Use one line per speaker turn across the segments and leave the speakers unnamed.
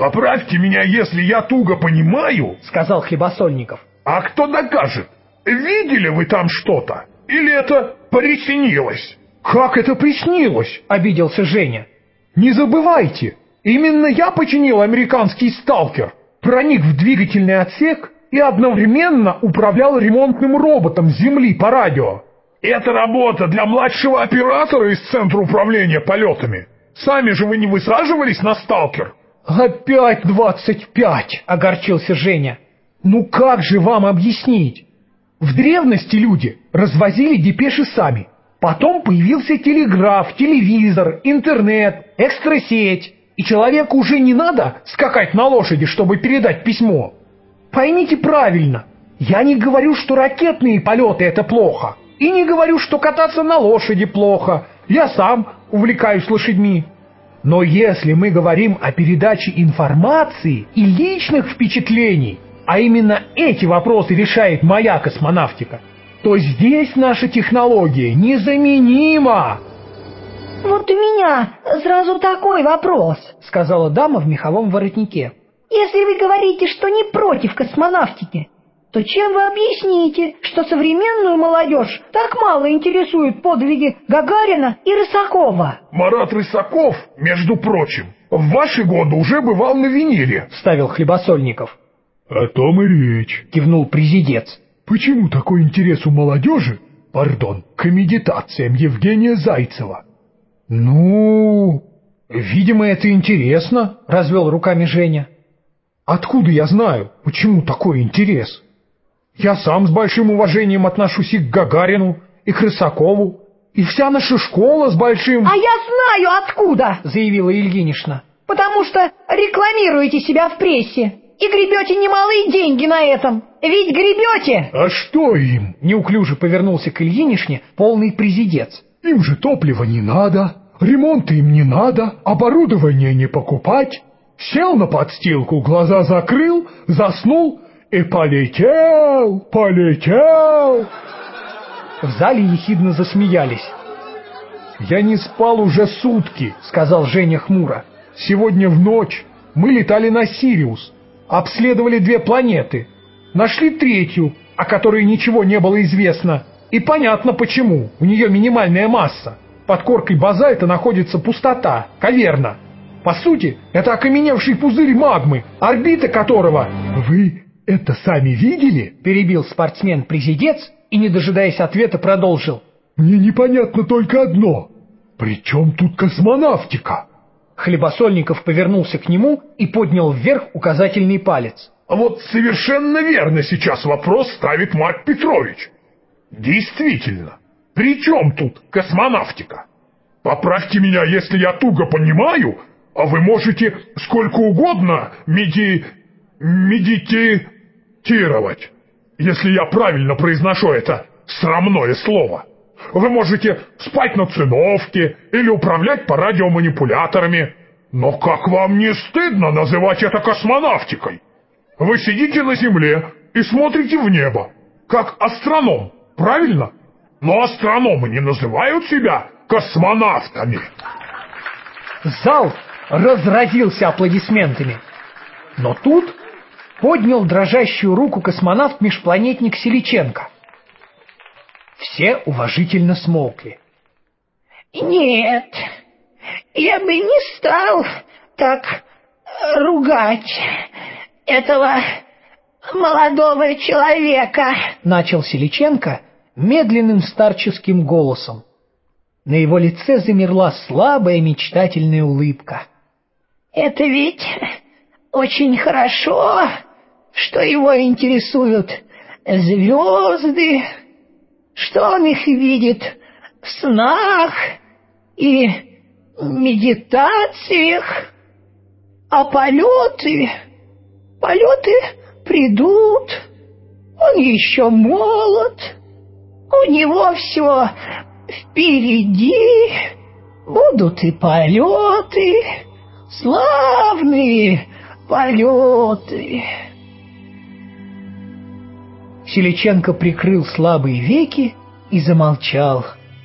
Поправьте меня, если я туго понимаю, —
сказал Хлебосольников.
А кто докажет? Видели вы там что-то? Или это приснилось?
Как это приснилось? — обиделся Женя. Не забывайте, именно я починил американский сталкер, проник в двигательный отсек и одновременно управлял ремонтным роботом земли по радио.
Это работа для младшего оператора из Центра управления полетами. Сами же вы не высаживались на сталкер?
Опять двадцать пять, огорчился Женя. Ну как же вам объяснить? В древности люди развозили депеши сами. Потом появился телеграф, телевизор, интернет, экстрасеть. И человеку уже не надо скакать на лошади, чтобы передать письмо. Поймите правильно, я не говорю, что ракетные полеты это плохо. И не говорю, что кататься на лошади плохо. Я сам увлекаюсь лошадьми. Но если мы говорим о передаче информации и личных впечатлений, а именно эти вопросы решает моя космонавтика, то здесь наша технология незаменима.
«Вот у меня сразу такой вопрос», — сказала дама в меховом воротнике. «Если вы говорите, что не против космонавтики, то чем вы объясните, что современную молодежь так мало интересуют подвиги Гагарина и Рысакова?
Марат Рысаков, между прочим, в ваши годы уже бывал на виниле,
ставил Хлебосольников.
О том и речь,
кивнул президец.
Почему такой интерес у молодежи, пардон, к медитациям Евгения Зайцева?
Ну, видимо, это интересно, развел руками Женя. Откуда я знаю, почему такой интерес? Я сам с большим уважением отношусь и к Гагарину, и к Рысакову, и вся наша школа с большим...
— А я знаю откуда!
— заявила Ильинична.
— Потому что рекламируете себя в прессе и гребете немалые деньги на этом. Ведь гребете!
— А что им?
— неуклюже повернулся к Ильиничне полный президец.
— Им же топлива не надо, ремонта им не надо, оборудование не покупать. Сел на подстилку, глаза закрыл, заснул и полетел, полетел.
В зале ехидно засмеялись.
«Я не спал уже сутки», — сказал Женя хмуро. «Сегодня в ночь мы летали на Сириус, обследовали две планеты, нашли третью, о которой ничего не было известно, и понятно почему, у нее минимальная масса. Под коркой базальта находится пустота, каверна. По сути, это окаменевший пузырь магмы, орбита которого... Вы это сами видели?
Перебил спортсмен-президец и, не дожидаясь ответа, продолжил.
Мне непонятно только одно. При чем тут космонавтика?
Хлебосольников повернулся к нему и поднял вверх указательный палец.
А вот совершенно верно сейчас вопрос ставит Марк Петрович. Действительно, при чем тут космонавтика? Поправьте меня, если я туго понимаю, а вы можете сколько угодно меди... медитировать, если я правильно произношу это срамное слово. Вы можете спать на циновке или управлять по радиоманипуляторами. Но как вам не стыдно называть это космонавтикой? Вы сидите на Земле и смотрите в небо, как астроном, правильно? Но астрономы не называют себя космонавтами.
Зал разразился аплодисментами. Но тут поднял дрожащую руку космонавт-межпланетник Селиченко. Все уважительно смолкли.
«Нет, я бы не стал так ругать этого молодого человека», —
начал Селиченко медленным старческим голосом. На его лице замерла слабая мечтательная улыбка.
«Это ведь очень хорошо, что его интересуют звезды, что он их видит в снах и медитациях, а полеты, полеты придут, он еще молод, у него все впереди, будут и полеты, славные полеты.
Селиченко прикрыл слабые веки и замолчал,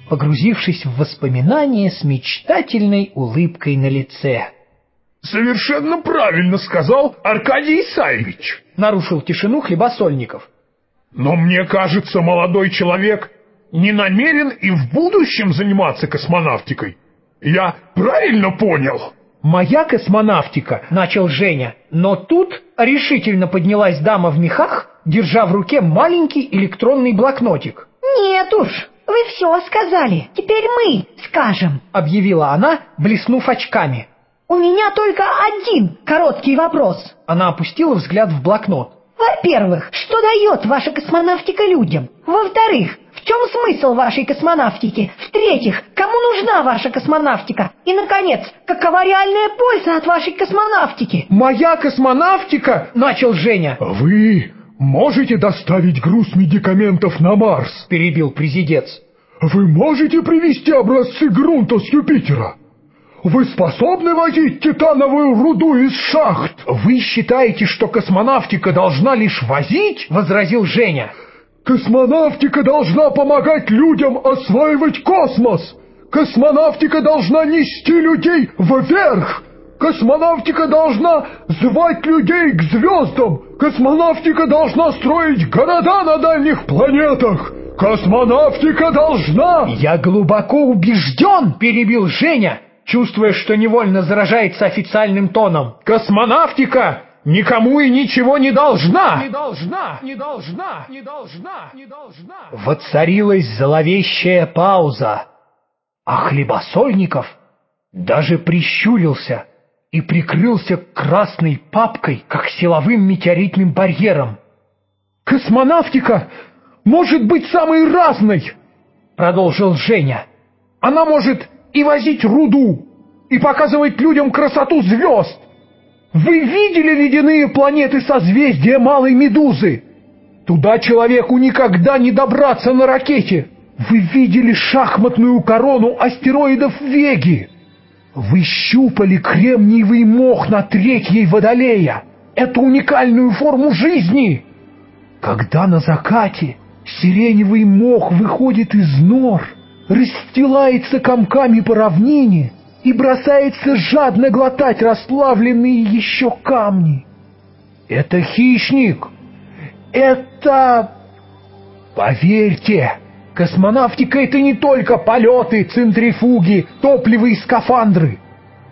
погрузившись в воспоминания с мечтательной улыбкой на лице.
Совершенно правильно сказал Аркадий Исаевич.
Нарушил тишину хлебосольников.
Но мне кажется, молодой человек не намерен и в будущем заниматься космонавтикой. Я правильно понял?
«Моя космонавтика», — начал Женя, но тут решительно поднялась дама в мехах, держа в руке маленький электронный блокнотик.
«Нет уж, вы все сказали, теперь мы скажем», —
объявила она, блеснув очками.
«У меня только один короткий вопрос».
Она опустила взгляд в блокнот.
«Во-первых, что дает ваша космонавтика людям? Во-вторых, в чем смысл вашей космонавтики? В-третьих, кому нужна ваша космонавтика? И, наконец, какова реальная польза от вашей космонавтики?
«Моя космонавтика!» — начал Женя.
«Вы можете доставить груз медикаментов на Марс?»
— перебил президент.
«Вы можете привезти образцы грунта с Юпитера?» Вы способны возить титановую руду из шахт?
Вы считаете, что космонавтика должна лишь возить? Возразил Женя.
Космонавтика должна помогать людям осваивать космос. Космонавтика должна нести людей вверх. Космонавтика должна звать людей к звездам. Космонавтика должна строить города на дальних планетах. Космонавтика должна...
Я глубоко убежден, перебил Женя, чувствуя, что невольно заражается официальным тоном. Космонавтика никому и ничего не должна.
Не должна, не должна, не должна, не должна.
Воцарилась зловещая пауза, а Хлебосольников даже прищурился и прикрылся красной папкой, как силовым метеоритным барьером. «Космонавтика может быть самой разной!» — продолжил Женя. «Она может и возить руду, и показывать людям красоту звезд, вы видели ледяные планеты созвездия Малой Медузы? Туда человеку никогда не добраться на ракете. Вы видели шахматную корону астероидов Веги? Вы щупали кремниевый мох на третьей Водолея, эту уникальную форму жизни. Когда на закате сиреневый мох выходит из нор, расстилается комками по равнине, и бросается жадно глотать расплавленные еще камни. Это хищник. Это... Поверьте, космонавтика — это не только полеты, центрифуги, топливо и скафандры.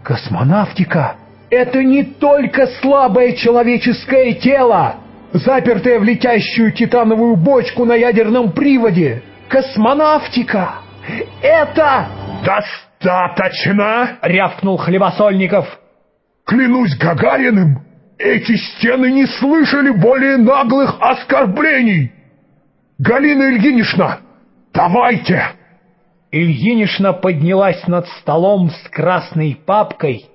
Космонавтика — это не только слабое человеческое тело, запертое в летящую титановую бочку на ядерном приводе. Космонавтика — это...
Достаточно!
Рявкнул Хлебосольников.
«Клянусь Гагариным, эти стены не слышали более наглых оскорблений! Галина Ильинична, давайте!»
Ильинична поднялась над столом с красной папкой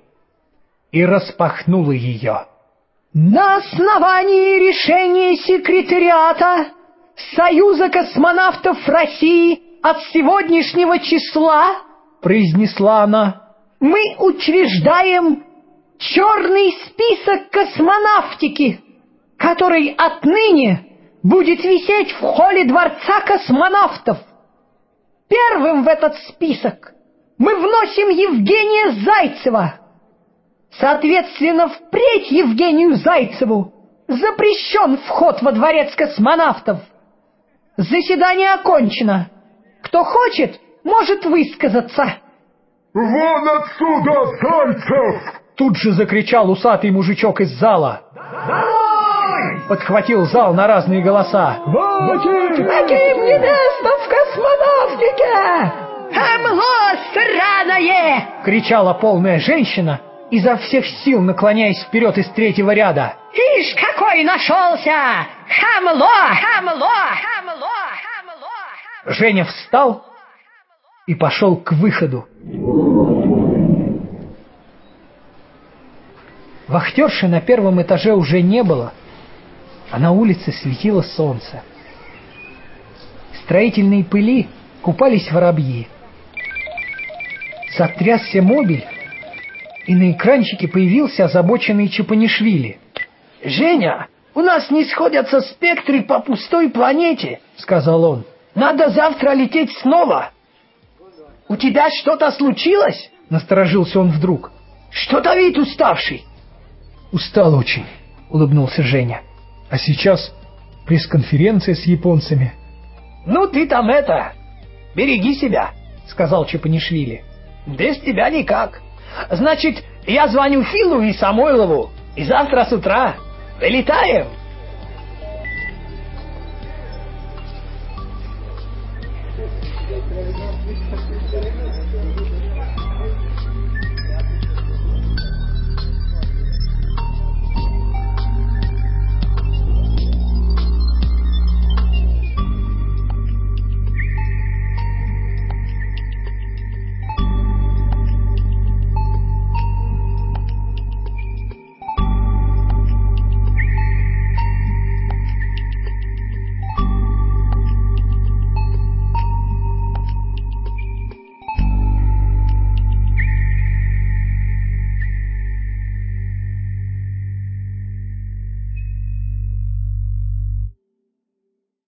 и распахнула ее.
«На основании решения секретариата Союза космонавтов России от сегодняшнего числа —
произнесла она, —
«мы учреждаем черный список космонавтики, который отныне будет висеть в холле Дворца космонавтов. Первым в этот список мы вносим Евгения Зайцева. Соответственно, впредь Евгению Зайцеву запрещен вход во Дворец космонавтов. Заседание окончено. Кто хочет, может высказаться.
«Вон отсюда, Зайцев!»
Тут же закричал усатый мужичок из зала.
«Домой!»
Подхватил зал на разные голоса.
«Каким не место в космонавтике! Хамло сраное!»
Кричала полная женщина, изо всех сил наклоняясь вперед из третьего ряда.
«Ишь, какой нашелся! Хамло! Хамло! Хамло! Хамло!»
Женя встал и пошел к выходу. Вахтерши на первом этаже уже не было, а на улице светило солнце. В строительной пыли купались воробьи. Затрясся мобиль, и на экранчике появился озабоченный Чапанишвили.
«Женя, у нас не сходятся спектры по пустой планете», — сказал он. «Надо завтра лететь снова». «У тебя что-то случилось?» — насторожился он вдруг.
Что-то вид уставший.
Устал очень, улыбнулся Женя. А сейчас пресс-конференция с японцами.
Ну ты там это, береги себя, сказал Чапанишвили. Без тебя никак. Значит, я звоню Филу и Самойлову, и завтра с утра вылетаем.